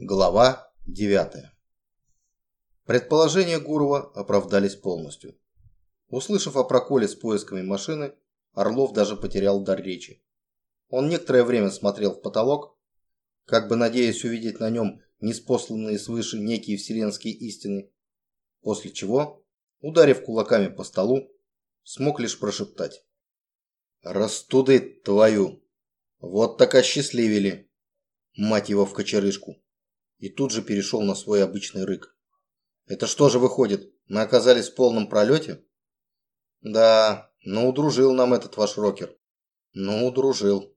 Глава 9. Предположения Гурова оправдались полностью. Услышав о проколе с поисками машины, Орлов даже потерял дар речи. Он некоторое время смотрел в потолок, как бы надеясь увидеть на нем неспосланные свыше некие вселенские истины, после чего, ударив кулаками по столу, смог лишь прошептать. «Растуды твою! Вот так осчастливили! Мать его в кочерышку!» И тут же перешел на свой обычный рык. «Это что же выходит, мы оказались в полном пролете?» «Да, ну удружил нам этот ваш рокер. Ну удружил».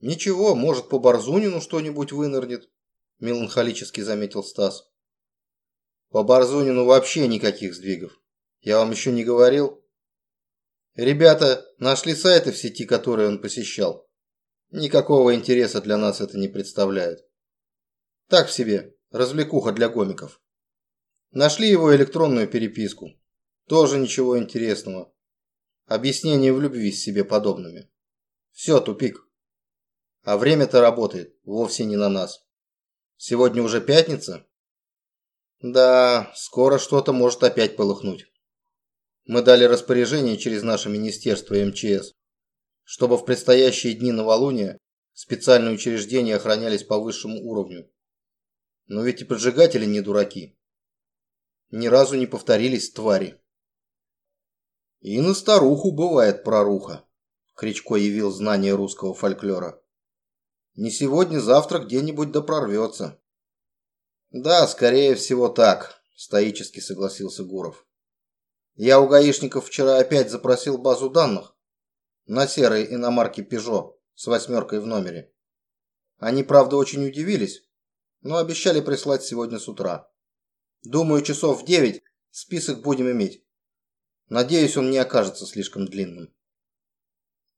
«Ничего, может, по Барзунину что-нибудь вынырнет», – меланхолически заметил Стас. «По Барзунину вообще никаких сдвигов. Я вам еще не говорил?» «Ребята нашли сайты в сети, которые он посещал. Никакого интереса для нас это не представляет. Так себе, развлекуха для гомиков. Нашли его электронную переписку. Тоже ничего интересного. Объяснение в любви с себе подобными. Все, тупик. А время-то работает, вовсе не на нас. Сегодня уже пятница? Да, скоро что-то может опять полыхнуть. Мы дали распоряжение через наше министерство МЧС, чтобы в предстоящие дни новолуния специальные учреждения охранялись по высшему уровню. Но ведь и поджигатели не дураки. Ни разу не повторились твари. И на старуху бывает проруха. Кричко явил знание русского фольклора. Не сегодня-завтра где-нибудь да прорвется. Да, скорее всего так, стоически согласился Гуров. Я у гаишников вчера опять запросил базу данных на серой иномарке Peugeot с восьмеркой в номере. Они, правда, очень удивились, но обещали прислать сегодня с утра. Думаю, часов в девять список будем иметь. Надеюсь, он не окажется слишком длинным.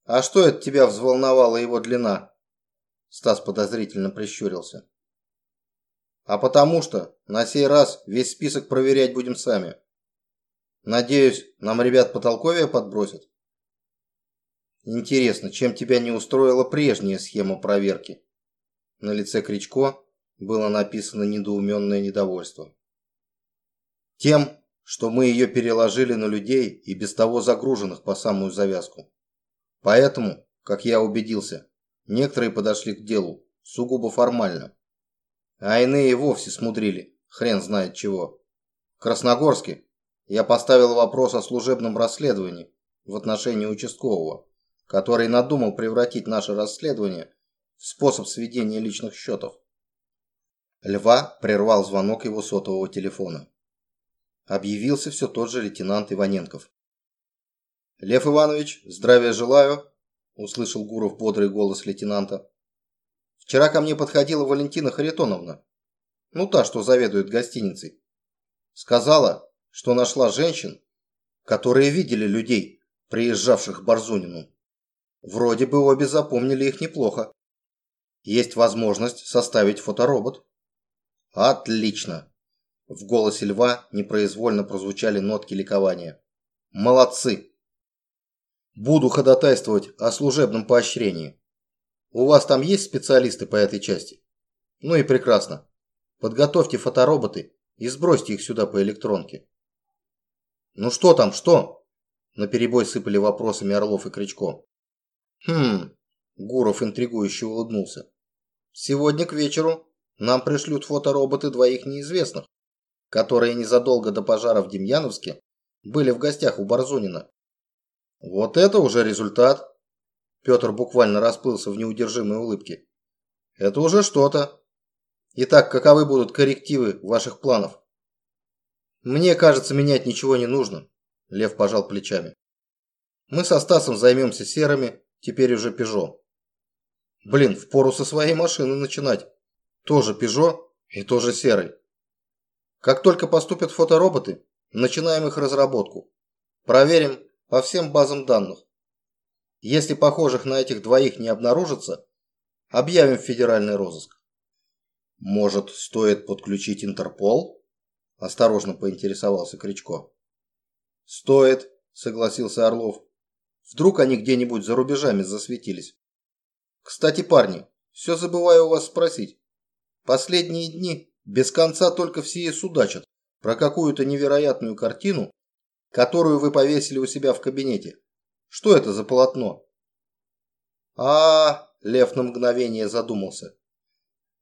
А что это тебя взволновала его длина? Стас подозрительно прищурился. А потому что на сей раз весь список проверять будем сами. Надеюсь, нам ребят потолковее подбросят. Интересно, чем тебя не устроила прежняя схема проверки? На лице Кричко было написано недоуменное недовольство. Тем, что мы ее переложили на людей и без того загруженных по самую завязку. Поэтому, как я убедился, некоторые подошли к делу сугубо формально. А иные вовсе смудрили, хрен знает чего. В Красногорске я поставил вопрос о служебном расследовании в отношении участкового, который надумал превратить наше расследование в способ сведения личных счетов. Льва прервал звонок его сотового телефона. Объявился все тот же лейтенант Иваненков. «Лев Иванович, здравия желаю!» – услышал Гуров бодрый голос лейтенанта. «Вчера ко мне подходила Валентина Харитоновна, ну та, что заведует гостиницей. Сказала, что нашла женщин, которые видели людей, приезжавших к Барзунину. Вроде бы обе запомнили их неплохо. Есть возможность составить фоторобот. «Отлично!» В голосе льва непроизвольно прозвучали нотки ликования. «Молодцы!» «Буду ходатайствовать о служебном поощрении. У вас там есть специалисты по этой части? Ну и прекрасно. Подготовьте фотороботы и сбросьте их сюда по электронке». «Ну что там, что?» Наперебой сыпали вопросами Орлов и Кричко. «Хм...» Гуров интригующе улыбнулся. «Сегодня к вечеру нам пришлют фотороботы двоих неизвестных, которые незадолго до пожара в Демьяновске были в гостях у Барзунина. Вот это уже результат. Петр буквально расплылся в неудержимой улыбке. Это уже что-то. Итак, каковы будут коррективы ваших планов? Мне кажется, менять ничего не нужно. Лев пожал плечами. Мы со Стасом займемся серыми, теперь уже Пежо. Блин, впору со своей машины начинать. Тоже Peugeot и тоже серый. Как только поступят фотороботы, начинаем их разработку. Проверим по всем базам данных. Если похожих на этих двоих не обнаружится, объявим федеральный розыск. Может, стоит подключить Интерпол? Осторожно поинтересовался Кричко. Стоит, согласился Орлов. Вдруг они где-нибудь за рубежами засветились. Кстати, парни, все забываю у вас спросить. Последние дни без конца только все и судачат про какую-то невероятную картину, которую вы повесили у себя в кабинете. Что это за полотно? А, Лев на мгновение задумался.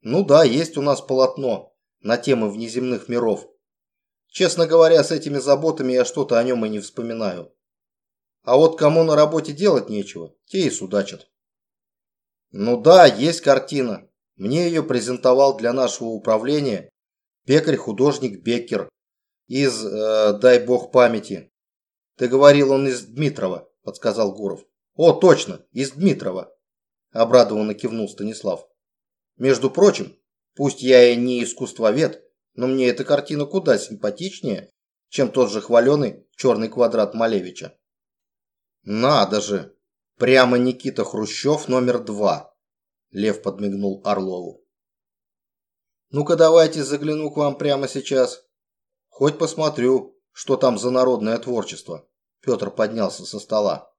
Ну да, есть у нас полотно на темы внеземных миров. Честно говоря, с этими заботами я что-то о нем и не вспоминаю. А вот кому на работе делать нечего, те и судачат. Ну да, есть картина. Мне ее презентовал для нашего управления пекарь-художник Беккер из, э, дай бог памяти. Ты говорил, он из Дмитрова, подсказал Гуров. О, точно, из Дмитрова, обрадованно кивнул Станислав. Между прочим, пусть я и не искусствовед, но мне эта картина куда симпатичнее, чем тот же хваленый черный квадрат Малевича. Надо же! Прямо Никита Хрущев номер два. Лев подмигнул Орлову. Ну-ка давайте загляну к вам прямо сейчас. Хоть посмотрю, что там за народное творчество. Петр поднялся со стола.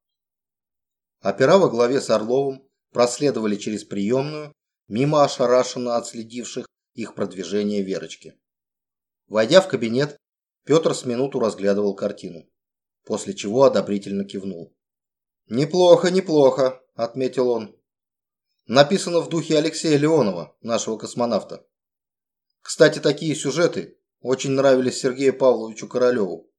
Опера во главе с Орловым проследовали через приемную, мимо ошарашенно отследивших их продвижение Верочки. Войдя в кабинет, Петр с минуту разглядывал картину, после чего одобрительно кивнул. «Неплохо, неплохо», – отметил он. «Написано в духе Алексея Леонова, нашего космонавта. Кстати, такие сюжеты очень нравились Сергею Павловичу Королеву.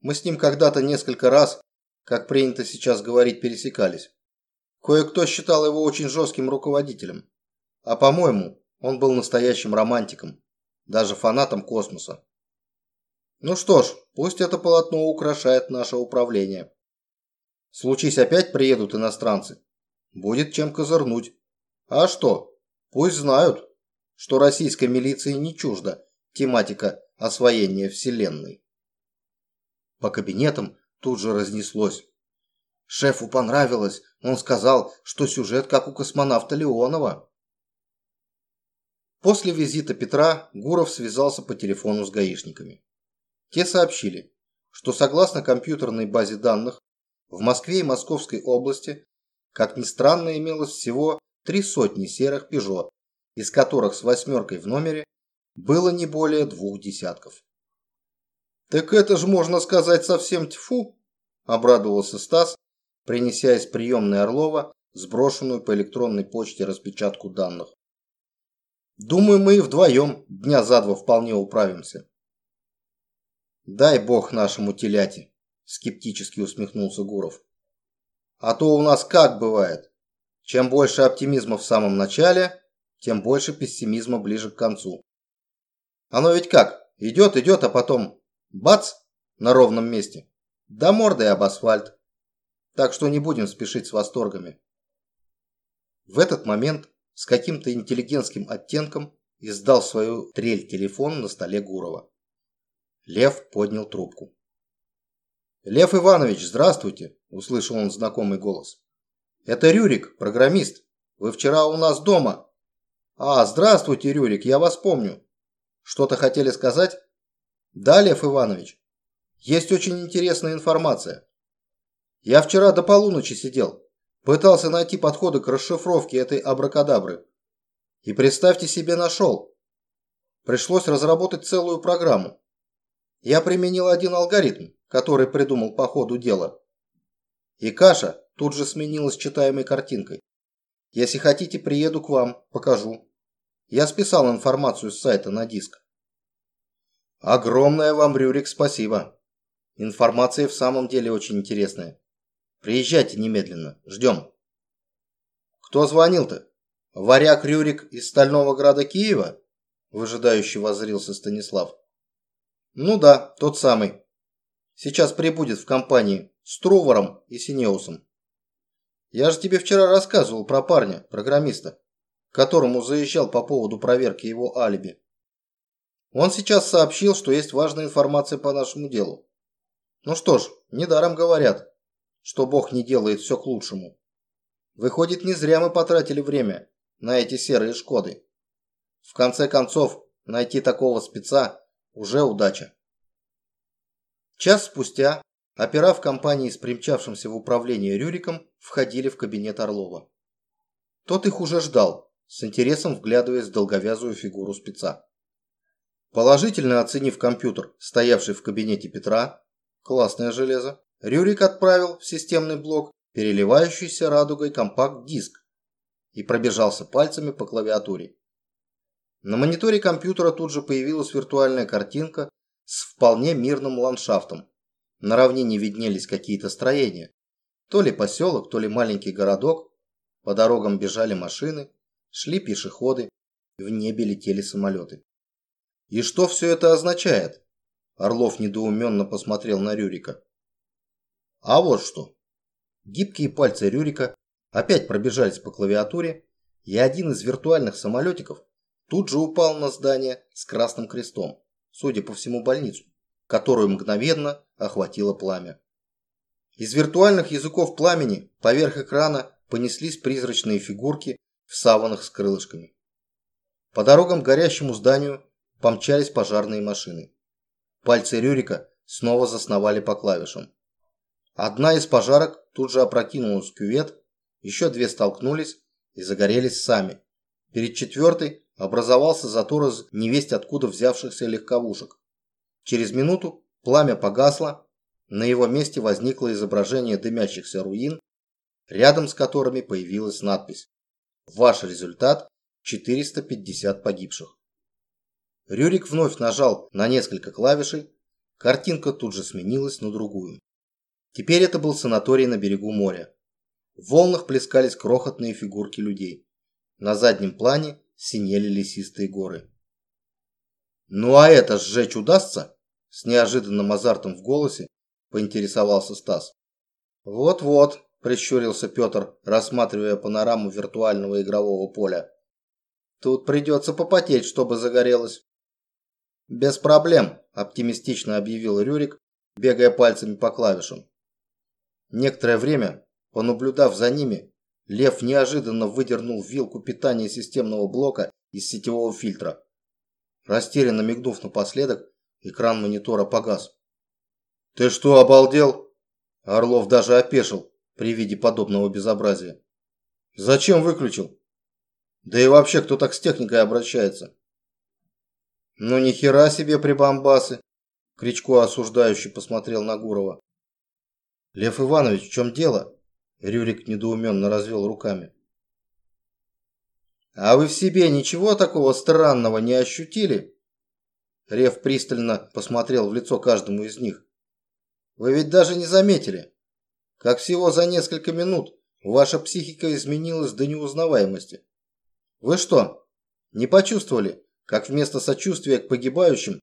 Мы с ним когда-то несколько раз, как принято сейчас говорить, пересекались. Кое-кто считал его очень жестким руководителем. А по-моему, он был настоящим романтиком даже фанатам космоса. Ну что ж, пусть это полотно украшает наше управление. Случись опять приедут иностранцы, будет чем козырнуть. А что, пусть знают, что российской милиции не чужда тематика освоения Вселенной. По кабинетам тут же разнеслось. Шефу понравилось, он сказал, что сюжет как у космонавта Леонова. После визита Петра Гуров связался по телефону с гаишниками. Те сообщили, что согласно компьютерной базе данных, в Москве и Московской области, как ни странно, имелось всего три сотни серых «Пежо», из которых с восьмеркой в номере было не более двух десятков. «Так это же, можно сказать, совсем тьфу!» – обрадовался Стас, принеся из приемной Орлова сброшенную по электронной почте распечатку данных. Думаю, мы и вдвоем дня за два вполне управимся. Дай бог нашему теляте, скептически усмехнулся Гуров. А то у нас как бывает. Чем больше оптимизма в самом начале, тем больше пессимизма ближе к концу. Оно ведь как, идет, идет, а потом бац, на ровном месте. Да мордой об асфальт. Так что не будем спешить с восторгами. В этот момент с каким-то интеллигентским оттенком издал свою трель телефон на столе Гурова. Лев поднял трубку. «Лев Иванович, здравствуйте!» – услышал он знакомый голос. «Это Рюрик, программист. Вы вчера у нас дома». «А, здравствуйте, Рюрик, я вас помню. Что-то хотели сказать?» «Да, Лев Иванович. Есть очень интересная информация. Я вчера до полуночи сидел. Пытался найти подходы к расшифровке этой абракадабры. И представьте себе, нашел. Пришлось разработать целую программу. Я применил один алгоритм, который придумал по ходу дела. И каша тут же сменилась читаемой картинкой. Если хотите, приеду к вам, покажу. Я списал информацию с сайта на диск. Огромное вам, Рюрик, спасибо. Информация в самом деле очень интересная. Приезжайте немедленно. Ждем. Кто звонил-то? Варяг Рюрик из Стального Града Киева? Выжидающе воззрился Станислав. Ну да, тот самый. Сейчас прибудет в компании с Трувором и Синеусом. Я же тебе вчера рассказывал про парня, программиста, которому заезжал по поводу проверки его алиби. Он сейчас сообщил, что есть важная информация по нашему делу. Ну что ж, недаром говорят, что Бог не делает все к лучшему. Выходит, не зря мы потратили время на эти серые Шкоды. В конце концов, найти такого спеца уже удача. Час спустя опера в компании с примчавшимся в управление Рюриком входили в кабинет Орлова. Тот их уже ждал, с интересом вглядываясь в долговязую фигуру спеца. Положительно оценив компьютер, стоявший в кабинете Петра, классное железо, Рюрик отправил в системный блок переливающийся радугой компакт-диск и пробежался пальцами по клавиатуре. На мониторе компьютера тут же появилась виртуальная картинка с вполне мирным ландшафтом. На равнине виднелись какие-то строения. То ли поселок, то ли маленький городок. По дорогам бежали машины, шли пешеходы, в небе летели самолеты. И что все это означает? Орлов недоуменно посмотрел на Рюрика. А вот что. Гибкие пальцы Рюрика опять пробежались по клавиатуре, и один из виртуальных самолетиков тут же упал на здание с красным крестом, судя по всему больницу, которую мгновенно охватило пламя. Из виртуальных языков пламени поверх экрана понеслись призрачные фигурки в саванах с крылышками. По дорогам к горящему зданию помчались пожарные машины. Пальцы Рюрика снова засновали по клавишам. Одна из пожарок тут же опрокинулась в кювет, еще две столкнулись и загорелись сами. Перед четвертой образовался затор из невесть откуда взявшихся легковушек. Через минуту пламя погасло, на его месте возникло изображение дымящихся руин, рядом с которыми появилась надпись «Ваш результат – 450 погибших». Рюрик вновь нажал на несколько клавишей, картинка тут же сменилась на другую. Теперь это был санаторий на берегу моря. В волнах плескались крохотные фигурки людей. На заднем плане синели лесистые горы. «Ну а это сжечь удастся?» С неожиданным азартом в голосе поинтересовался Стас. «Вот-вот», – прищурился Петр, рассматривая панораму виртуального игрового поля. «Тут придется попотеть, чтобы загорелось». «Без проблем», – оптимистично объявил Рюрик, бегая пальцами по клавишам. Некоторое время, понаблюдав за ними, Лев неожиданно выдернул вилку питания системного блока из сетевого фильтра. Растерянно мигнув напоследок, экран монитора погас. «Ты что, обалдел?» Орлов даже опешил при виде подобного безобразия. «Зачем выключил? Да и вообще, кто так с техникой обращается?» «Ну ни хера себе прибамбасы!» Кричко осуждающий посмотрел на Гурова. «Лев Иванович, в чем дело?» Рюрик недоуменно развел руками. «А вы в себе ничего такого странного не ощутили?» Рев пристально посмотрел в лицо каждому из них. «Вы ведь даже не заметили, как всего за несколько минут ваша психика изменилась до неузнаваемости. Вы что, не почувствовали, как вместо сочувствия к погибающим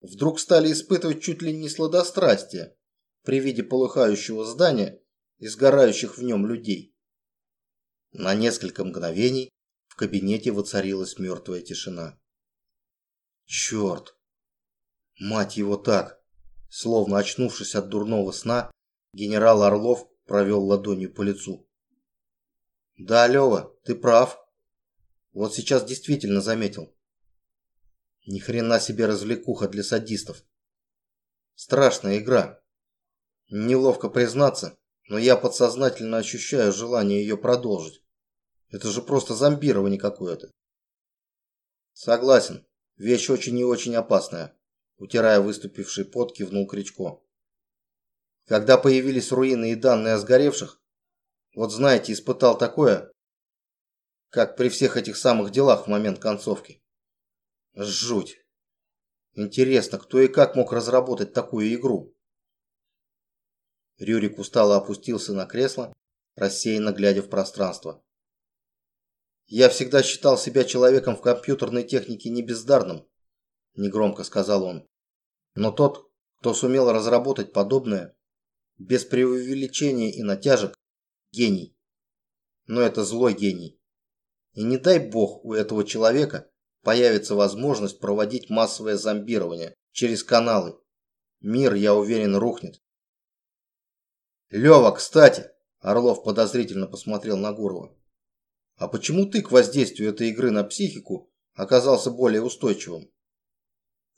вдруг стали испытывать чуть ли не сладострастие при виде полыхающего здания и сгорающих в нем людей. На несколько мгновений в кабинете воцарилась мертвая тишина. Черт! Мать его так! Словно очнувшись от дурного сна, генерал Орлов провел ладонью по лицу. Да, Лева, ты прав. Вот сейчас действительно заметил. Ни хрена себе развлекуха для садистов. Страшная игра. Неловко признаться, но я подсознательно ощущаю желание ее продолжить. Это же просто зомбирование какое-то. Согласен. Вещь очень и очень опасная. Утирая выступивший пот, кивнул Кричко. Когда появились руины и данные о сгоревших, вот знаете, испытал такое, как при всех этих самых делах в момент концовки. Жуть. Интересно, кто и как мог разработать такую игру? Рюрик устало опустился на кресло, рассеянно глядя в пространство. «Я всегда считал себя человеком в компьютерной технике не бездарным», – негромко сказал он. «Но тот, кто сумел разработать подобное, без преувеличения и натяжек, гений. Но это злой гений. И не дай бог у этого человека появится возможность проводить массовое зомбирование через каналы. Мир, я уверен, рухнет. Лева, кстати, Орлов подозрительно посмотрел на Гурова. А почему ты к воздействию этой игры на психику оказался более устойчивым?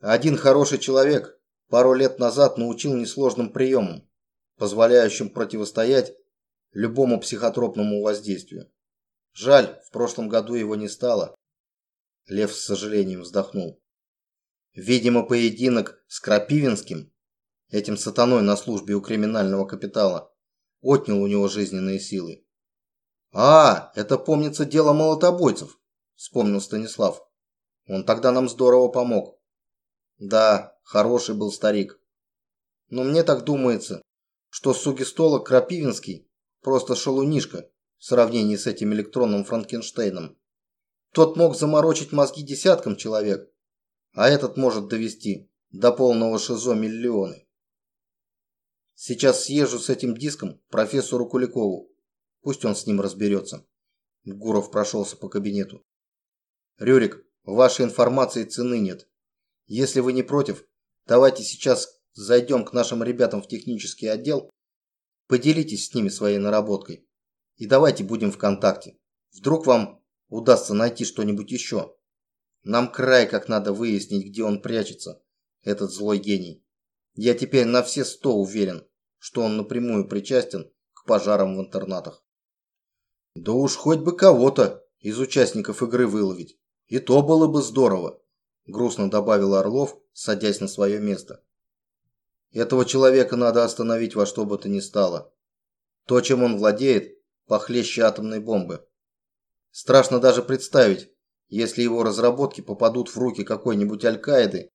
Один хороший человек пару лет назад научил несложным приемам, позволяющим противостоять любому психотропному воздействию. Жаль, в прошлом году его не стало. Лев с сожалением вздохнул. Видимо, поединок с Крапивинским, этим сатаной на службе у криминального капитала, отнял у него жизненные силы. «А, это, помнится, дело молотобойцев», – вспомнил Станислав. «Он тогда нам здорово помог». «Да, хороший был старик. Но мне так думается, что сугистолог Крапивинский просто шалунишка в сравнении с этим электронным Франкенштейном. Тот мог заморочить мозги десяткам человек, а этот может довести до полного шизо миллионы. Сейчас съезжу с этим диском профессору Куликову. Пусть он с ним разберется. Гуров прошелся по кабинету. Рюрик, вашей информации цены нет. Если вы не против, давайте сейчас зайдем к нашим ребятам в технический отдел, поделитесь с ними своей наработкой. И давайте будем в контакте. Вдруг вам удастся найти что-нибудь еще. Нам край как надо выяснить, где он прячется, этот злой гений. Я теперь на все сто уверен, что он напрямую причастен к пожарам в интернатах. Да уж хоть бы кого-то из участников игры выловить. И то было бы здорово, грустно добавил Орлов, садясь на свое место. Этого человека надо остановить во что бы то ни стало. То, чем он владеет, похлеще атомной бомбы. Страшно даже представить, если его разработки попадут в руки какой-нибудь Аль-Каиды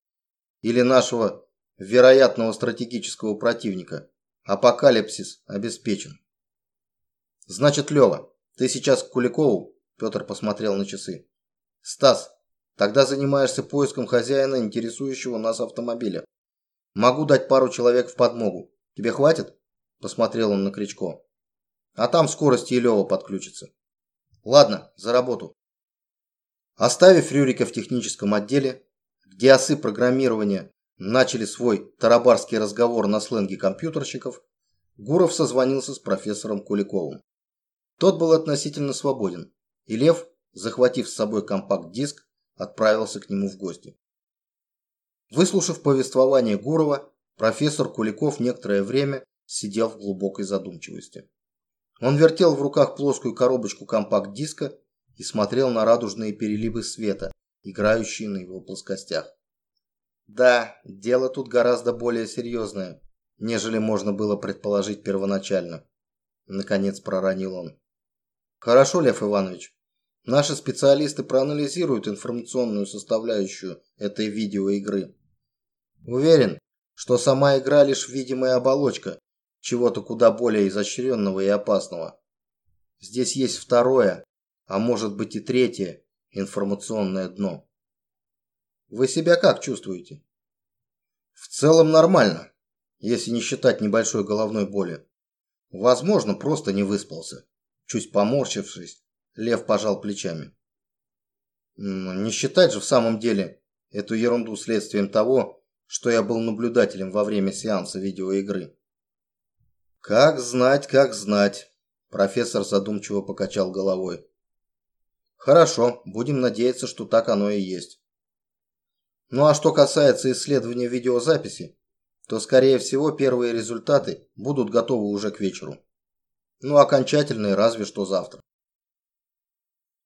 или нашего вероятного стратегического противника. Апокалипсис обеспечен. Значит, Лева, ты сейчас к Куликову? Петр посмотрел на часы. Стас, тогда занимаешься поиском хозяина, интересующего нас автомобиля. Могу дать пару человек в подмогу. Тебе хватит? Посмотрел он на Кричко. А там скорости и Лева подключится. Ладно, за работу. Оставив Рюрика в техническом отделе, где осы программирования начали свой тарабарский разговор на сленге компьютерщиков, Гуров созвонился с профессором Куликовым. Тот был относительно свободен, и Лев, захватив с собой компакт-диск, отправился к нему в гости. Выслушав повествование Гурова, профессор Куликов некоторое время сидел в глубокой задумчивости. Он вертел в руках плоскую коробочку компакт-диска и смотрел на радужные переливы света, играющие на его плоскостях. Да, дело тут гораздо более серьезное, нежели можно было предположить первоначально. Наконец проронил он. Хорошо, Лев Иванович. Наши специалисты проанализируют информационную составляющую этой видеоигры. Уверен, что сама игра лишь видимая оболочка, чего-то куда более изощренного и опасного. Здесь есть второе, а может быть и третье информационное дно. Вы себя как чувствуете? В целом нормально, если не считать небольшой головной боли. Возможно, просто не выспался. Чуть поморщившись, Лев пожал плечами. Не считать же в самом деле эту ерунду следствием того, что я был наблюдателем во время сеанса видеоигры. «Как знать, как знать», – профессор задумчиво покачал головой. «Хорошо, будем надеяться, что так оно и есть». Ну а что касается исследования видеозаписи, то, скорее всего, первые результаты будут готовы уже к вечеру. Ну, окончательные разве что завтра.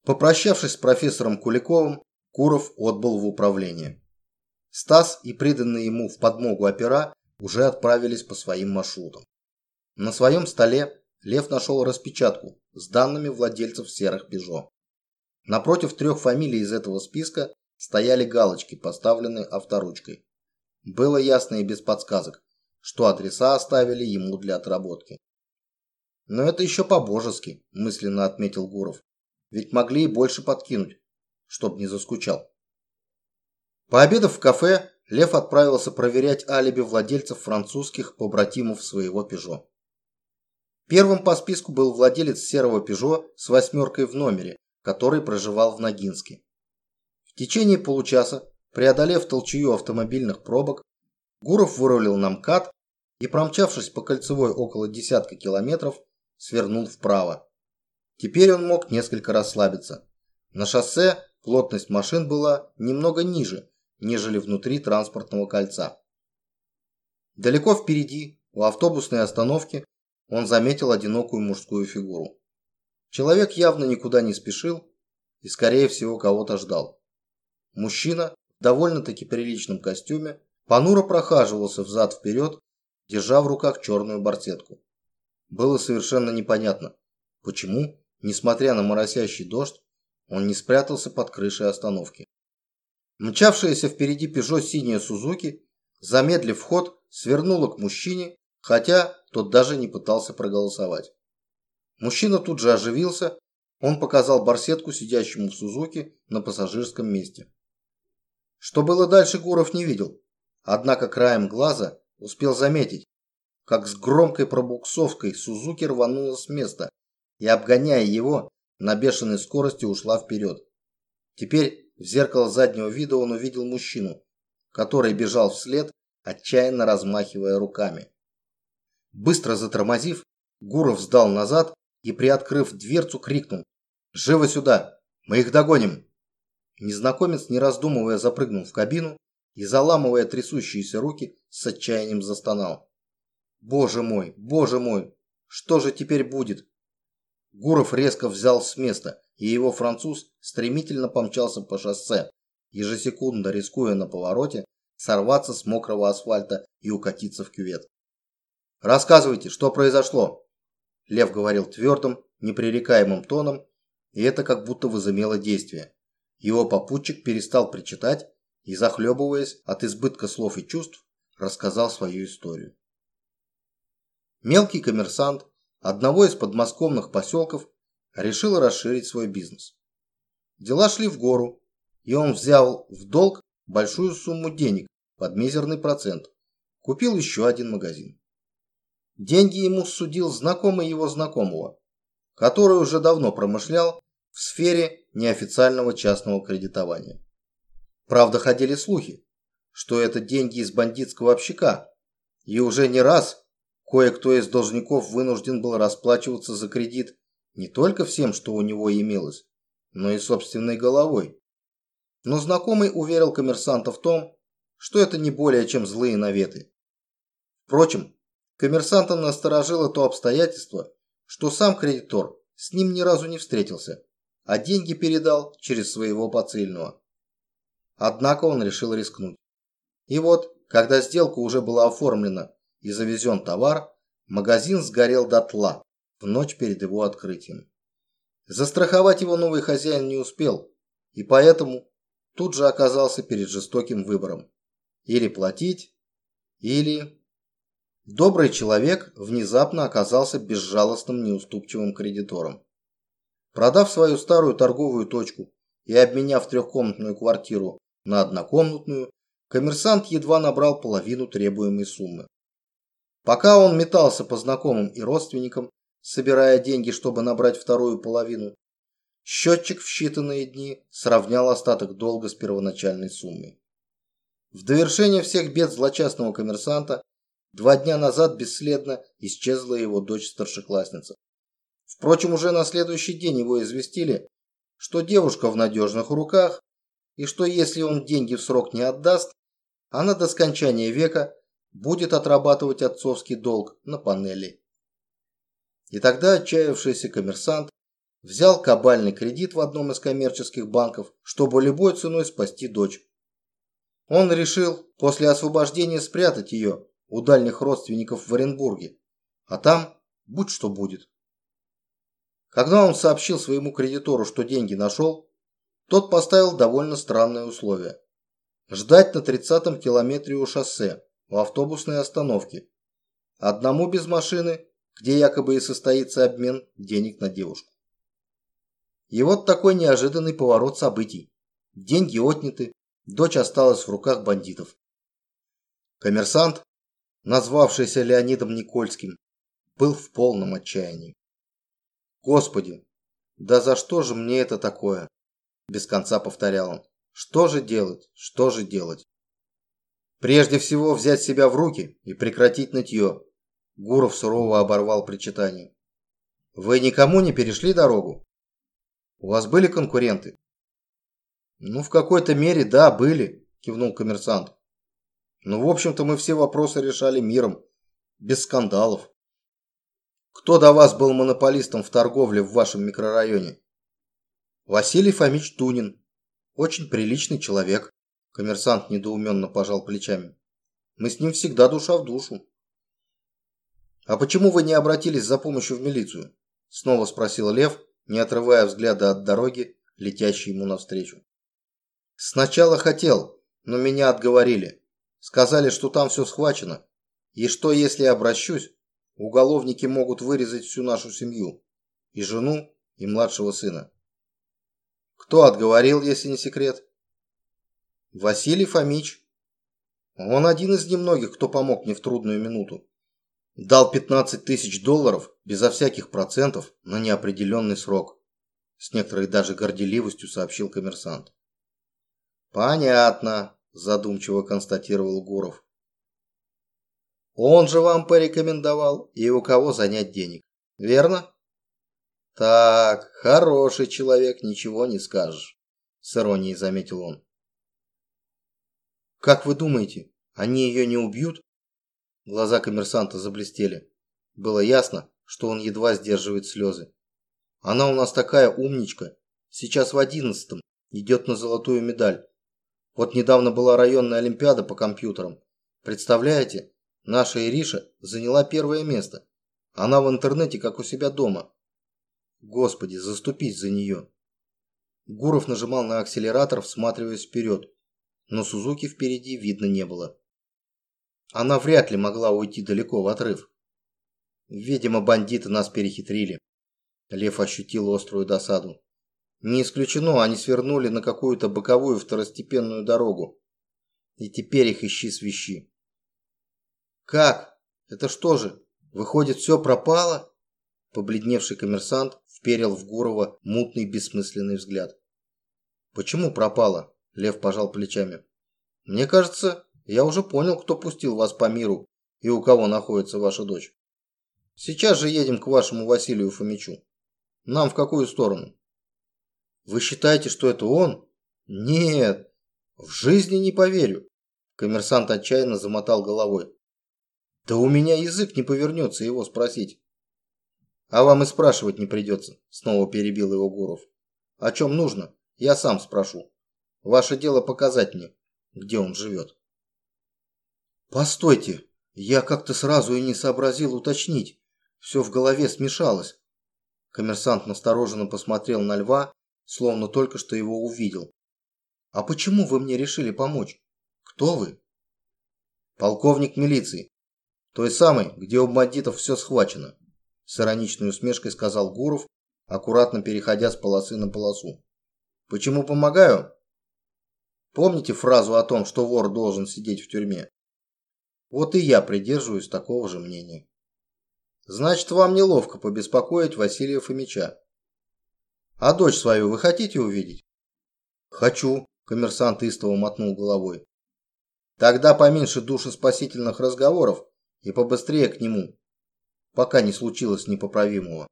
Попрощавшись с профессором Куликовым, Куров отбыл в управление. Стас и приданные ему в подмогу опера уже отправились по своим маршрутам. На своем столе Лев нашел распечатку с данными владельцев серых «Пежо». Напротив трех фамилий из этого списка стояли галочки, поставленные авторучкой. Было ясно и без подсказок, что адреса оставили ему для отработки. «Но это еще по-божески», – мысленно отметил Гуров. «Ведь могли и больше подкинуть, чтоб не заскучал». Пообедав в кафе, Лев отправился проверять алиби владельцев французских побратимов своего «Пежо». Первым по списку был владелец серого «Пежо» с восьмеркой в номере, который проживал в Ногинске. В течение получаса, преодолев толчую автомобильных пробок, Гуров вырулил на МКАД и, промчавшись по кольцевой около десятка километров, свернул вправо. Теперь он мог несколько расслабиться. На шоссе плотность машин была немного ниже, нежели внутри транспортного кольца. Далеко впереди, у автобусной остановки, он заметил одинокую мужскую фигуру. Человек явно никуда не спешил и, скорее всего, кого-то ждал. Мужчина в довольно-таки приличном костюме понуро прохаживался взад-вперед, держа в руках черную барсетку. Было совершенно непонятно, почему, несмотря на моросящий дождь, он не спрятался под крышей остановки. Мчавшаяся впереди Пежо синяя Сузуки, замедлив ход, свернула к мужчине, хотя тот даже не пытался проголосовать. Мужчина тут же оживился, он показал барсетку сидящему в Сузуки на пассажирском месте. Что было дальше, Гуров не видел, однако краем глаза успел заметить, как с громкой пробуксовкой Сузуки рванула с места и, обгоняя его, на бешеной скорости ушла вперед. Теперь в зеркало заднего вида он увидел мужчину, который бежал вслед, отчаянно размахивая руками. Быстро затормозив, Гуров сдал назад и, приоткрыв дверцу, крикнул «Живо сюда! Мы их догоним!» Незнакомец, не раздумывая, запрыгнул в кабину и, заламывая трясущиеся руки, с отчаянием застонал. «Боже мой! Боже мой! Что же теперь будет?» Гуров резко взял с места, и его француз стремительно помчался по шоссе, ежесекундно рискуя на повороте сорваться с мокрого асфальта и укатиться в кювет. «Рассказывайте, что произошло?» Лев говорил твердым, непререкаемым тоном, и это как будто возымело действие. Его попутчик перестал причитать и, захлебываясь от избытка слов и чувств, рассказал свою историю. Мелкий коммерсант одного из подмосковных поселков решил расширить свой бизнес. Дела шли в гору, и он взял в долг большую сумму денег под мизерный процент, купил еще один магазин. Деньги ему судил знакомый его знакомого, который уже давно промышлял в сфере неофициального частного кредитования. Правда, ходили слухи, что это деньги из бандитского общака, и уже не раз Кое-кто из должников вынужден был расплачиваться за кредит не только всем, что у него имелось, но и собственной головой. Но знакомый уверил коммерсанта в том, что это не более чем злые наветы. Впрочем, коммерсанта насторожило то обстоятельство, что сам кредитор с ним ни разу не встретился, а деньги передал через своего поцельного. Однако он решил рискнуть. И вот, когда сделка уже была оформлена и завезен товар, магазин сгорел дотла в ночь перед его открытием. Застраховать его новый хозяин не успел, и поэтому тут же оказался перед жестоким выбором. Или платить, или... Добрый человек внезапно оказался безжалостным неуступчивым кредитором. Продав свою старую торговую точку и обменяв трехкомнатную квартиру на однокомнатную, коммерсант едва набрал половину требуемой суммы. Пока он метался по знакомым и родственникам, собирая деньги, чтобы набрать вторую половину, счетчик в считанные дни сравнял остаток долга с первоначальной суммой. В довершение всех бед злочастного коммерсанта два дня назад бесследно исчезла его дочь-старшеклассница. Впрочем, уже на следующий день его известили, что девушка в надежных руках и что если он деньги в срок не отдаст, она до скончания века будет отрабатывать отцовский долг на панели. И тогда отчаявшийся коммерсант взял кабальный кредит в одном из коммерческих банков, чтобы любой ценой спасти дочь. Он решил после освобождения спрятать ее у дальних родственников в Оренбурге, а там будь что будет. Когда он сообщил своему кредитору, что деньги нашел, тот поставил довольно странное условие. Ждать на 30-м километре у шоссе, у автобусной остановки. Одному без машины, где якобы и состоится обмен денег на девушку. И вот такой неожиданный поворот событий. Деньги отняты, дочь осталась в руках бандитов. Коммерсант, назвавшийся Леонидом Никольским, был в полном отчаянии. Господи, да за что же мне это такое? Без конца повторял он. Что же делать? Что же делать? Прежде всего взять себя в руки и прекратить нытье. Гуров сурово оборвал причитание. Вы никому не перешли дорогу? У вас были конкуренты? Ну, в какой-то мере, да, были, кивнул коммерсант. Но, ну, в общем-то, мы все вопросы решали миром, без скандалов. Кто до вас был монополистом в торговле в вашем микрорайоне? Василий Фомич Тунин. Очень приличный человек. Коммерсант недоуменно пожал плечами. Мы с ним всегда душа в душу. А почему вы не обратились за помощью в милицию? Снова спросил Лев, не отрывая взгляда от дороги, летящей ему навстречу. Сначала хотел, но меня отговорили. Сказали, что там все схвачено. И что, если обращусь, уголовники могут вырезать всю нашу семью. И жену, и младшего сына. Кто отговорил, если не секрет? Василий Фомич. Он один из немногих, кто помог мне в трудную минуту. Дал 15 тысяч долларов безо всяких процентов на неопределенный срок. С некоторой даже горделивостью сообщил коммерсант. Понятно, задумчиво констатировал Гуров. Он же вам порекомендовал и у кого занять денег, верно? Так, хороший человек, ничего не скажешь, с иронией заметил он. Как вы думаете, они ее не убьют? Глаза коммерсанта заблестели. Было ясно, что он едва сдерживает слезы. Она у нас такая умничка. Сейчас в одиннадцатом идет на золотую медаль. Вот недавно была районная олимпиада по компьютерам. Представляете, наша Ириша заняла первое место. Она в интернете, как у себя дома. Господи, заступись за нее. Гуров нажимал на акселератор, всматриваясь вперед. Но Сузуки впереди видно не было. Она вряд ли могла уйти далеко в отрыв. Видимо, бандиты нас перехитрили. Лев ощутил острую досаду. Не исключено, они свернули на какую-то боковую второстепенную дорогу. И теперь их ищи свищи. Как? Это что же? Выходит, все пропало? Побледневший коммерсант вперил в Гурова мутный бессмысленный взгляд. Почему пропало? Лев пожал плечами. Мне кажется, я уже понял, кто пустил вас по миру и у кого находится ваша дочь. Сейчас же едем к вашему Василию Фомичу. Нам в какую сторону? Вы считаете, что это он? Нет, в жизни не поверю. Коммерсант отчаянно замотал головой. Да у меня язык не повернется его спросить. А вам и спрашивать не придется, снова перебил его Гуров. О чем нужно, я сам спрошу. Ваше дело показать мне, где он живет. Постойте, я как-то сразу и не сообразил уточнить. Все в голове смешалось. Коммерсант настороженно посмотрел на льва, словно только что его увидел. «А почему вы мне решили помочь? Кто вы?» «Полковник милиции. Той самой, где у бандитов все схвачено», с ироничной усмешкой сказал Гуров, аккуратно переходя с полосы на полосу. «Почему помогаю?» Помните фразу о том, что вор должен сидеть в тюрьме? Вот и я придерживаюсь такого же мнения. Значит, вам неловко побеспокоить Василия Фомича. А дочь свою вы хотите увидеть? Хочу, коммерсант истово мотнул головой. Тогда поменьше душеспасительных разговоров и побыстрее к нему, пока не случилось непоправимого.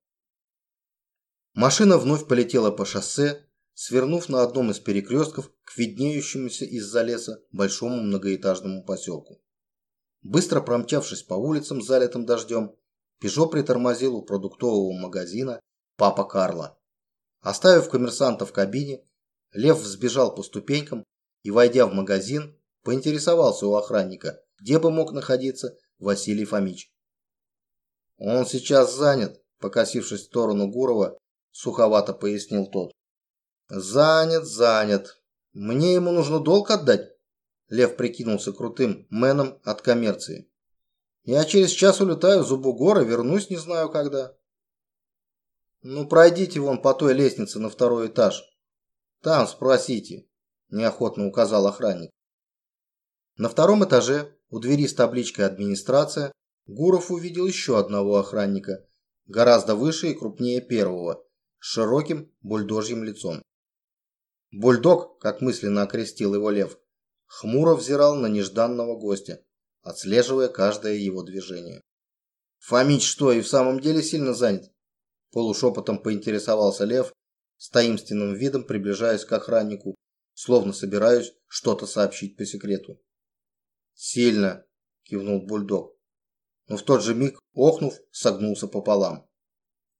Машина вновь полетела по шоссе, свернув на одном из перекрестков к виднеющемуся из-за леса большому многоэтажному поселку. Быстро промчавшись по улицам, залитым дождем, Пежо притормозил у продуктового магазина «Папа Карла». Оставив коммерсанта в кабине, Лев взбежал по ступенькам и, войдя в магазин, поинтересовался у охранника, где бы мог находиться Василий Фомич. «Он сейчас занят», – покосившись в сторону Гурова, суховато пояснил тот. «Занят, занят. Мне ему нужно долг отдать?» Лев прикинулся крутым меном от коммерции. «Я через час улетаю в Зубугор и вернусь не знаю когда». «Ну, пройдите вон по той лестнице на второй этаж. Там спросите», – неохотно указал охранник. На втором этаже, у двери с табличкой «Администрация», Гуров увидел еще одного охранника, гораздо выше и крупнее первого, с широким бульдожьим лицом. Бульдог, как мысленно окрестил его лев, хмуро взирал на нежданного гостя, отслеживая каждое его движение. «Фомич что, и в самом деле сильно занят?» Полушепотом поинтересовался Лев, с таинственным видом приближаясь к охраннику, словно собираюсь что-то сообщить по секрету. «Сильно!» – кивнул бульдог. но в тот же миг, охнув, согнулся пополам.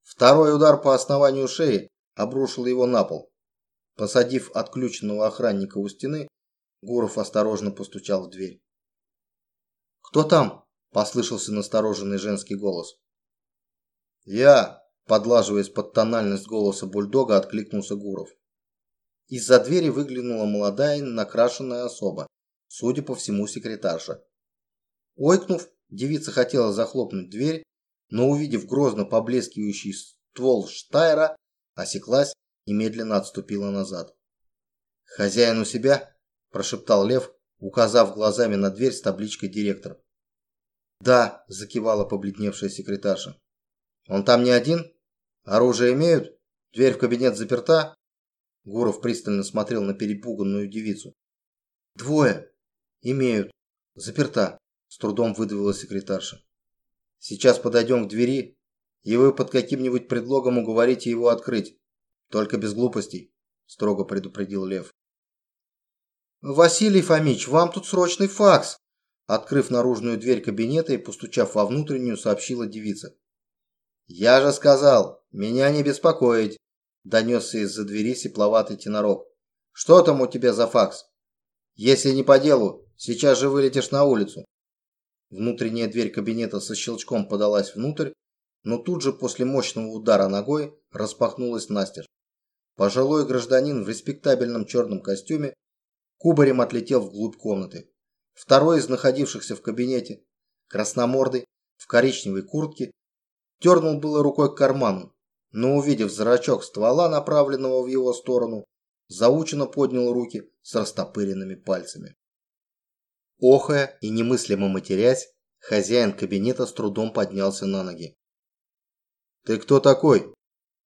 Второй удар по основанию шеи обрушил его на пол. Посадив отключенного охранника у стены, Гуров осторожно постучал в дверь. «Кто там?» – послышался настороженный женский голос. «Я!» – подлаживаясь под тональность голоса бульдога, откликнулся Гуров. Из-за двери выглянула молодая накрашенная особа, судя по всему секретарша. Ойкнув, девица хотела захлопнуть дверь, но увидев грозно поблескивающий ствол Штайра, осеклась и медленно отступила назад. «Хозяин у себя?» – прошептал Лев, указав глазами на дверь с табличкой «Директор». «Да», – закивала побледневшая секретарша. «Он там не один? Оружие имеют? Дверь в кабинет заперта?» Гуров пристально смотрел на перепуганную девицу. «Двое. Имеют. Заперта», – с трудом выдавила секретарша. «Сейчас подойдем к двери, и вы под каким-нибудь предлогом уговорите его открыть. Только без глупостей, строго предупредил Лев. Василий Фомич, вам тут срочный факс, открыв наружную дверь кабинета и постучав во внутреннюю, сообщила девица. Я же сказал, меня не беспокоить, донесся из-за двери сепловатый тенорок. Что там у тебя за факс? Если не по делу, сейчас же вылетишь на улицу. Внутренняя дверь кабинета со щелчком подалась внутрь, но тут же после мощного удара ногой распахнулась настежь. Пожилой гражданин в респектабельном черном костюме кубарем отлетел вглубь комнаты. Второй из находившихся в кабинете, красномордый, в коричневой куртке, тернул было рукой к карману, но увидев зрачок ствола, направленного в его сторону, заученно поднял руки с растопыренными пальцами. Охая и немыслимо матерясь, хозяин кабинета с трудом поднялся на ноги. «Ты кто такой?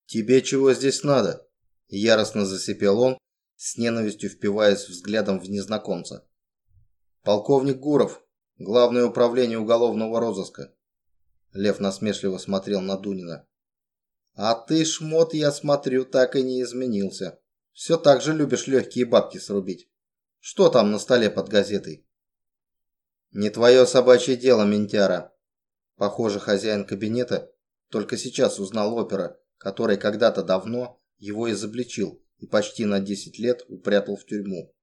Тебе чего здесь надо?» Яростно засипел он, с ненавистью впиваясь взглядом в незнакомца. «Полковник Гуров, Главное управление уголовного розыска». Лев насмешливо смотрел на Дунина. «А ты, шмот, я смотрю, так и не изменился. Все так же любишь легкие бабки срубить. Что там на столе под газетой?» «Не твое собачье дело, ментяра». Похоже, хозяин кабинета только сейчас узнал опера, который когда-то давно его изобличил и почти на 10 лет упрятал в тюрьму.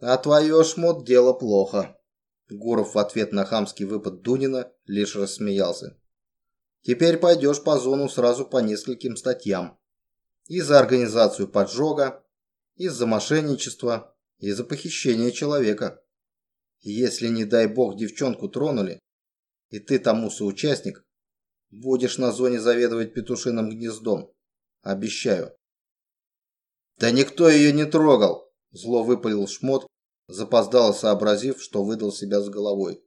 «А твое шмот дело плохо». Гуров в ответ на хамский выпад Дунина лишь рассмеялся. «Теперь пойдешь по зону сразу по нескольким статьям. И за организацию поджога, и за мошенничество, и за похищение человека. Если, не дай бог, девчонку тронули, и ты тому соучастник, будешь на зоне заведовать петушиным гнездом. Обещаю. Да никто ее не трогал, зло выпалил шмот, запоздало сообразив, что выдал себя с головой.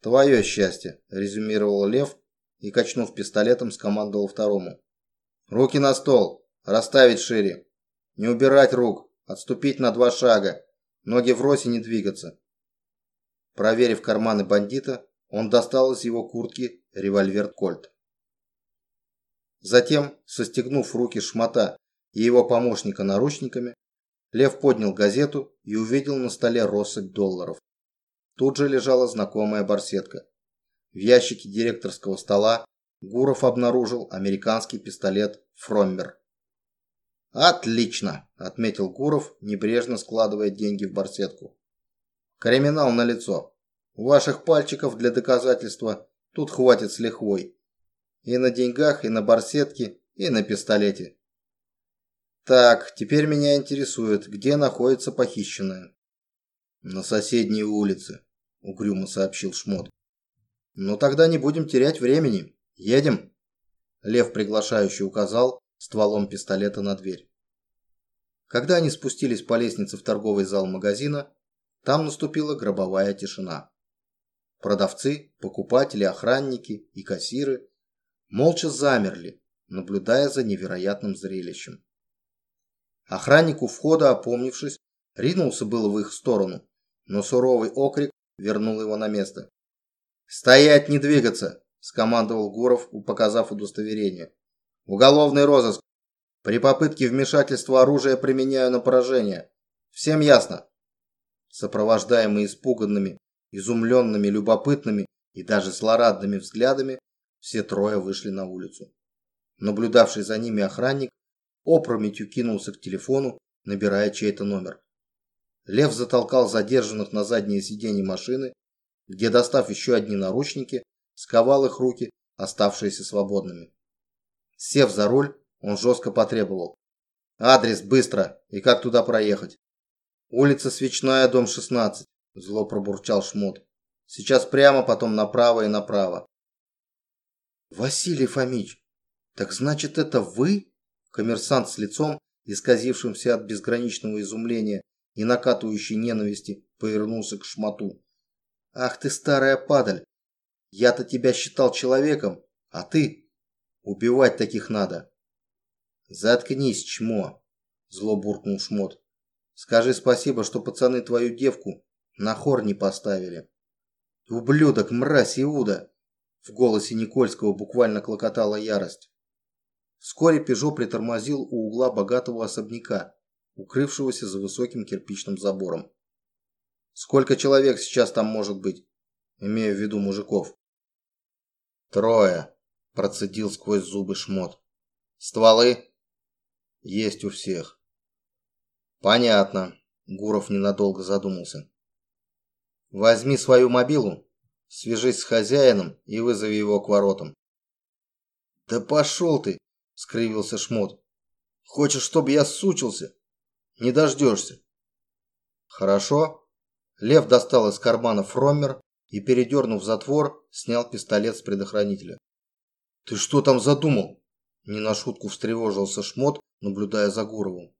Твое счастье, резюмировал Лев и, качнув пистолетом, скомандовал второму. Руки на стол, расставить шире. Не убирать рук, отступить на два шага, ноги врозь и не двигаться. Проверив карманы бандита, он достал из его куртки револьвер Кольт. Затем, состегнув руки шмота и его помощника наручниками, Лев поднял газету и увидел на столе россыпь долларов. Тут же лежала знакомая барсетка. В ящике директорского стола Гуров обнаружил американский пистолет «Фроммер». «Отлично!» – отметил Гуров, небрежно складывая деньги в барсетку. «Криминал на лицо. Ваших пальчиков для доказательства тут хватит с лихвой. И на деньгах, и на барсетке, и на пистолете. Так, теперь меня интересует, где находится похищенная. На соседней улице, угрюмо сообщил Шмот. Ну тогда не будем терять времени. Едем. Лев приглашающий указал стволом пистолета на дверь. Когда они спустились по лестнице в торговый зал магазина, там наступила гробовая тишина. Продавцы, покупатели, охранники и кассиры молча замерли, наблюдая за невероятным зрелищем. Охранник у входа, опомнившись, ринулся было в их сторону, но суровый окрик вернул его на место. «Стоять, не двигаться!» – скомандовал Гуров, показав удостоверение. «Уголовный розыск. При попытке вмешательства оружия применяю на поражение. Всем ясно?» Сопровождаемые испуганными, изумленными, любопытными и даже злорадными взглядами, все трое вышли на улицу. Наблюдавший за ними охранник опрометью кинулся к телефону, набирая чей-то номер. Лев затолкал задержанных на заднее сиденье машины, где, достав еще одни наручники, сковал их руки, оставшиеся свободными. Сев за руль, он жестко потребовал. «Адрес, быстро! И как туда проехать?» «Улица Свечная, дом 16», – зло пробурчал Шмот. «Сейчас прямо, потом направо и направо». «Василий Фомич, так значит, это вы?» Коммерсант с лицом, исказившимся от безграничного изумления и накатывающей ненависти, повернулся к Шмоту. «Ах ты старая падаль! Я-то тебя считал человеком, а ты? Убивать таких надо!» «Заткнись, чмо!» – зло буркнул Шмот. «Скажи спасибо, что пацаны твою девку на хор не поставили». «Ублюдок, мразь Иуда!» В голосе Никольского буквально клокотала ярость. Вскоре Пежо притормозил у угла богатого особняка, укрывшегося за высоким кирпичным забором. Сколько человек сейчас там может быть? Имею в виду мужиков. Трое, процедил сквозь зубы шмот. Стволы? Есть у всех. Понятно. Гуров ненадолго задумался. Возьми свою мобилу, свяжись с хозяином и вызови его к воротам. Да пошел ты, скривился Шмот. Хочешь, чтобы я сучился? Не дождешься. Хорошо. Лев достал из кармана фроммер и, передернув затвор, снял пистолет с предохранителя. Ты что там задумал? Не на шутку встревожился Шмот, наблюдая за Гуровым.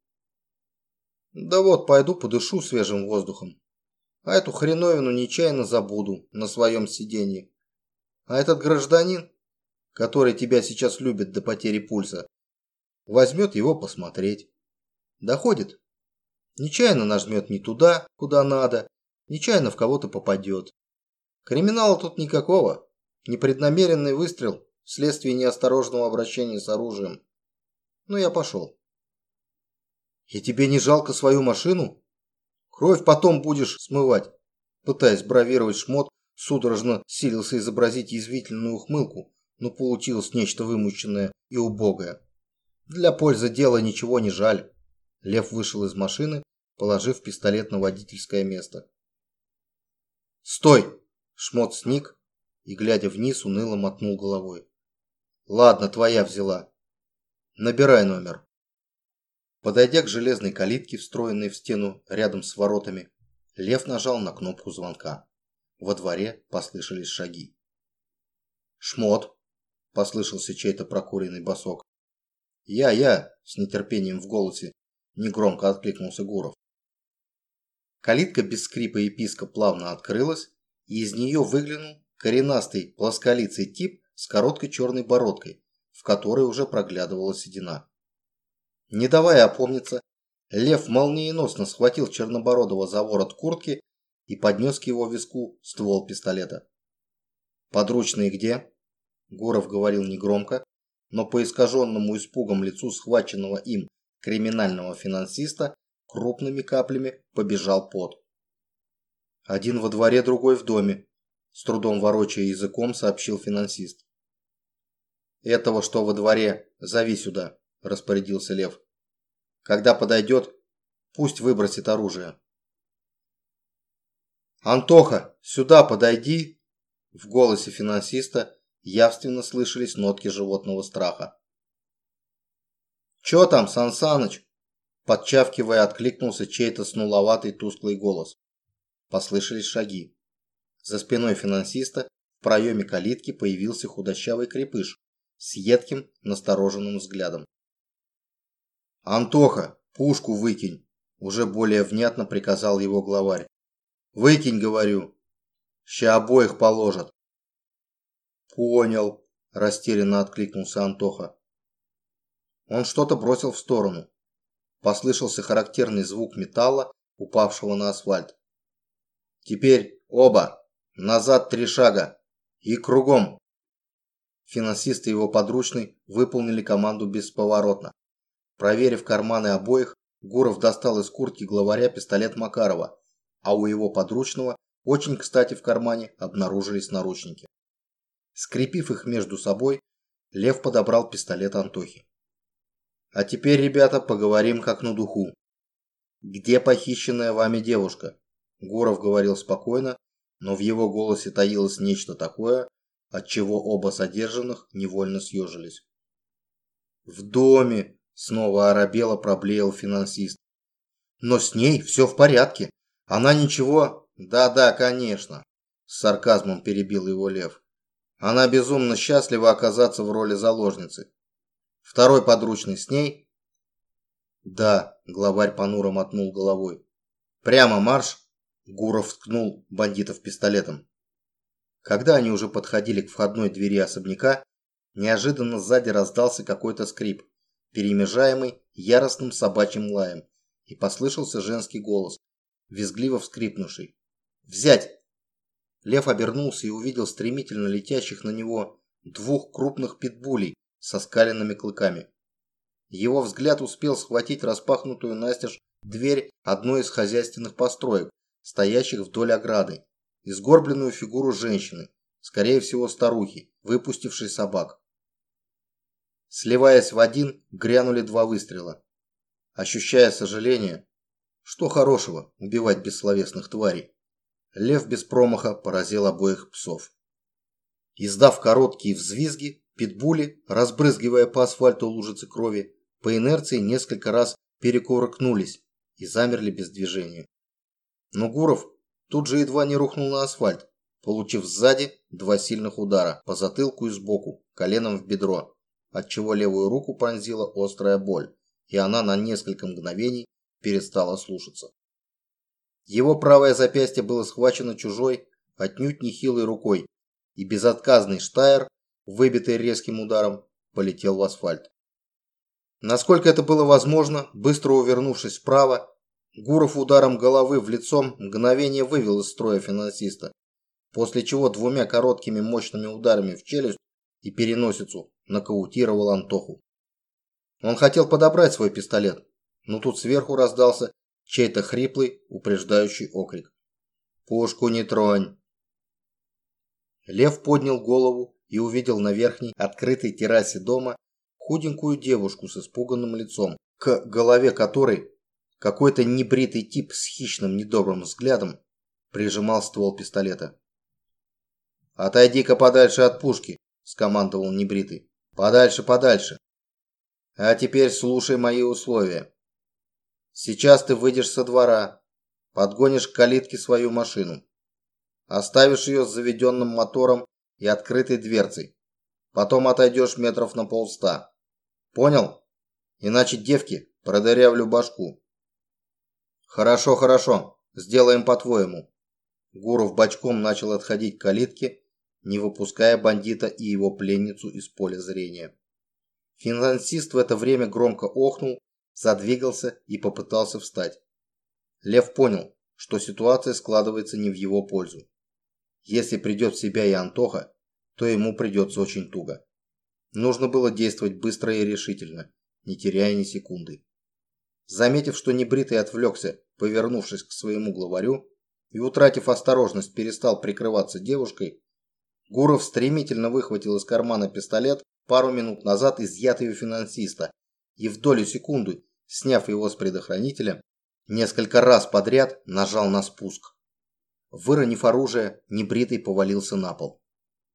Да вот, пойду подышу свежим воздухом. А эту хреновину нечаянно забуду на своем сиденье. А этот гражданин который тебя сейчас любит до потери пульса, возьмет его посмотреть. Доходит. Нечаянно нажмет не туда, куда надо, нечаянно в кого-то попадет. Криминала тут никакого. Непреднамеренный выстрел вследствие неосторожного обращения с оружием. Ну, я пошел. И тебе не жалко свою машину? Кровь потом будешь смывать. Пытаясь бравировать шмот, судорожно силился изобразить язвительную ухмылку, но получилось нечто вымученное и убогое. Для пользы дела ничего не жаль. Лев вышел из машины, положив пистолет на водительское место. «Стой!» – шмот сник и, глядя вниз, уныло мотнул головой. «Ладно, твоя взяла. Набирай номер». Подойдя к железной калитке, встроенной в стену рядом с воротами, Лев нажал на кнопку звонка. Во дворе послышались шаги. «Шмот!» – послышался чей-то прокуренный босок. «Я, я!» – с нетерпением в голосе негромко откликнулся Гуров. Калитка без скрипа и писка плавно открылась, и из нее выглянул коренастый плосколицый тип с короткой черной бородкой, в которой уже проглядывала седина. Не давая опомниться, Лев молниеносно схватил Чернобородова за ворот куртки и поднес к его виску ствол пистолета. «Подручные где?» Гуров говорил негромко, но по искаженному испугом лицу схваченного им криминального финансиста крупными каплями побежал пот. Один во дворе, другой в доме, с трудом ворочая языком, сообщил финансист. Этого, что во дворе, зови сюда, распорядился Лев. Когда подойдет, пусть выбросит оружие. Антоха, сюда подойди. В голосе финансиста явственно слышались нотки животного страха. «Чё там, Сан Саныч?» Подчавкивая, откликнулся чей-то снуловатый тусклый голос. Послышались шаги. За спиной финансиста в проеме калитки появился худощавый крепыш с едким, настороженным взглядом. «Антоха, пушку выкинь!» Уже более внятно приказал его главарь. «Выкинь, говорю! Ща обоих положат!» «Понял», – растерянно откликнулся Антоха. Он что-то бросил в сторону. Послышался характерный звук металла, упавшего на асфальт. «Теперь оба! Назад три шага! И кругом!» Финансист и его подручный выполнили команду бесповоротно. Проверив карманы обоих, Гуров достал из куртки главаря пистолет Макарова, а у его подручного очень кстати в кармане обнаружились наручники. Скрепив их между собой, Лев подобрал пистолет Антохи. «А теперь, ребята, поговорим как на духу. Где похищенная вами девушка?» Гуров говорил спокойно, но в его голосе таилось нечто такое, от чего оба содержанных невольно съежились. «В доме!» – снова оробело проблеял финансист. «Но с ней все в порядке. Она ничего...» «Да-да, конечно!» – с сарказмом перебил его Лев. «Она безумно счастлива оказаться в роли заложницы. Второй подручный с ней?» «Да», – главарь понуро мотнул головой. «Прямо марш!» – Гуров ткнул бандитов пистолетом. Когда они уже подходили к входной двери особняка, Неожиданно сзади раздался какой-то скрип, перемежаемый яростным собачьим лаем, и послышался женский голос, визгливо вскрипнувший. «Взять!» Лев обернулся и увидел стремительно летящих на него двух крупных питбулей со скаленными клыками. Его взгляд успел схватить распахнутую настежь дверь одной из хозяйственных построек, стоящих вдоль ограды, и сгорбленную фигуру женщины, скорее всего старухи, выпустившей собак. Сливаясь в один, грянули два выстрела. Ощущая сожаление, что хорошего убивать бессловесных тварей, лев без промаха поразил обоих псов. Издав короткие взвизги, питбули, разбрызгивая по асфальту лужицы крови, по инерции несколько раз перекувыркнулись и замерли без движения. Но Гуров тут же едва не рухнул на асфальт, получив сзади два сильных удара по затылку и сбоку, коленом в бедро отчего левую руку пронзила острая боль, и она на несколько мгновений перестала слушаться. Его правое запястье было схвачено чужой, отнюдь нехилой рукой, и безотказный Штайр, выбитый резким ударом, полетел в асфальт. Насколько это было возможно, быстро увернувшись вправо, Гуров ударом головы в лицо мгновение вывел из строя финансиста, после чего двумя короткими мощными ударами в челюсть и переносицу нокаутировал Антоху. Он хотел подобрать свой пистолет, но тут сверху раздался чей-то хриплый, упреждающий окрик. «Пушку не тронь!» Лев поднял голову и увидел на верхней, открытой террасе дома худенькую девушку с испуганным лицом, к голове которой какой-то небритый тип с хищным недобрым взглядом прижимал ствол пистолета. «Отойди-ка подальше от пушки», – скомандовал небритый. Подальше, подальше. А теперь слушай мои условия. Сейчас ты выйдешь со двора, подгонишь к калитке свою машину. Оставишь ее с заведенным мотором и открытой дверцей. Потом отойдешь метров на полста. Понял? Иначе девки продырявлю башку. Хорошо, хорошо. Сделаем по-твоему. Гуров бочком начал отходить к калитке, не выпуская бандита и его пленницу из поля зрения. Финансист в это время громко охнул, задвигался и попытался встать. Лев понял, что ситуация складывается не в его пользу. Если придет в себя и Антоха, то ему придется очень туго. Нужно было действовать быстро и решительно, не теряя ни секунды. Заметив, что небритый отвлекся, повернувшись к своему главарю, и, утратив осторожность, перестал прикрываться девушкой, Гуров стремительно выхватил из кармана пистолет, пару минут назад изъятый у финансиста, и в долю секунды, сняв его с предохранителя, несколько раз подряд нажал на спуск. Выронив оружие, небритый повалился на пол.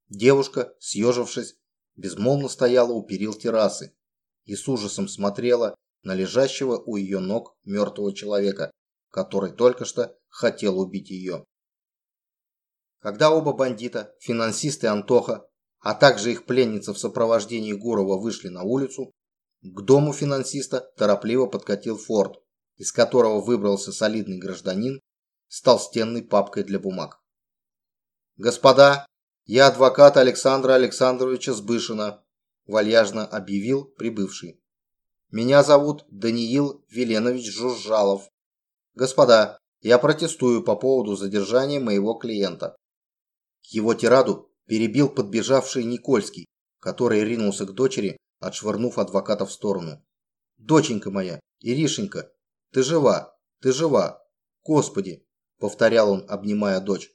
Девушка, съежившись, безмолвно стояла у перил террасы и с ужасом смотрела на лежащего у ее ног мертвого человека, который только что хотел убить ее. Когда оба бандита, финансист и Антоха, а также их пленница в сопровождении Гурова вышли на улицу, к дому финансиста торопливо подкатил форт, из которого выбрался солидный гражданин с толстенной папкой для бумаг. «Господа, я адвокат Александра Александровича Сбышина», вальяжно объявил прибывший. «Меня зовут Даниил Веленович Жужжалов. Господа, я протестую по поводу задержания моего клиента. Его тираду перебил подбежавший Никольский, который ринулся к дочери, отшвырнув адвоката в сторону. «Доченька моя, Иришенька, ты жива, ты жива! Господи!» – повторял он, обнимая дочь.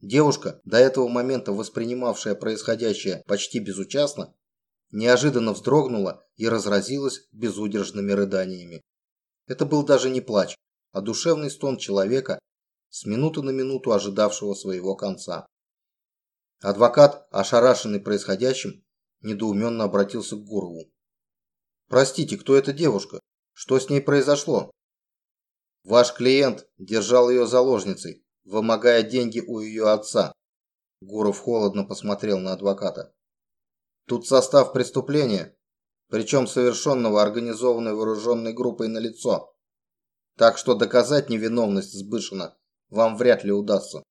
Девушка, до этого момента воспринимавшая происходящее почти безучастно, неожиданно вздрогнула и разразилась безудержными рыданиями. Это был даже не плач, а душевный стон человека, с минуты на минуту ожидавшего своего конца. Адвокат, ошарашенный происходящим, недоуменно обратился к Гурову. «Простите, кто эта девушка? Что с ней произошло?» «Ваш клиент держал ее заложницей, вымогая деньги у ее отца». Гуров холодно посмотрел на адвоката. «Тут состав преступления, причем совершенного организованной вооруженной группой на лицо. Так что доказать невиновность Сбышина вам вряд ли удастся.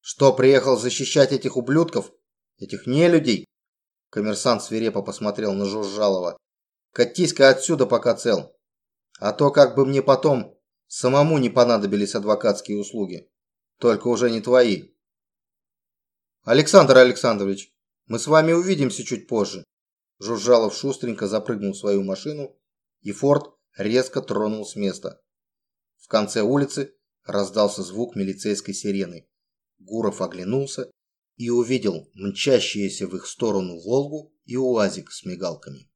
Что, приехал защищать этих ублюдков? Этих нелюдей? Коммерсант свирепо посмотрел на Жужжалова. Катись-ка отсюда, пока цел. А то как бы мне потом самому не понадобились адвокатские услуги. Только уже не твои. Александр Александрович, мы с вами увидимся чуть позже. Жужжалов шустренько запрыгнул в свою машину, и Форд резко тронул с места. В конце улицы раздался звук милицейской сирены. Гуров оглянулся и увидел мчащиеся в их сторону «Волгу» и УАЗик с мигалками.